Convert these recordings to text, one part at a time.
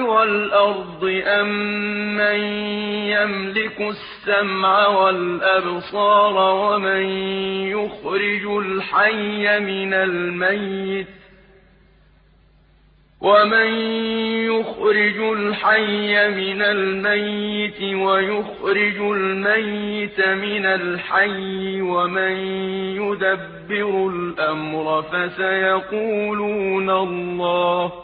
وَالْأَرْضِ أَمَّن يَمْلِكُ السَّمْعَ وَالْأَبْصَارَ وَمَن يُخْرِجُ الْحَيَّ مِنَ الْمَيِّتِ وَمَن يُخْرِجُ الْحَيَّ مِنَ الْمَيِّتِ وَيُخْرِجُ الْمَيِّتَ مِنَ الْحَيِّ وَمَن يُدَبِّرُ الْأَمْرَ فَسَيَقُولُونَ اللَّهُ ۚ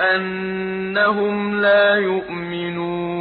أَنَّهُمْ لَا يُؤْمِنُونَ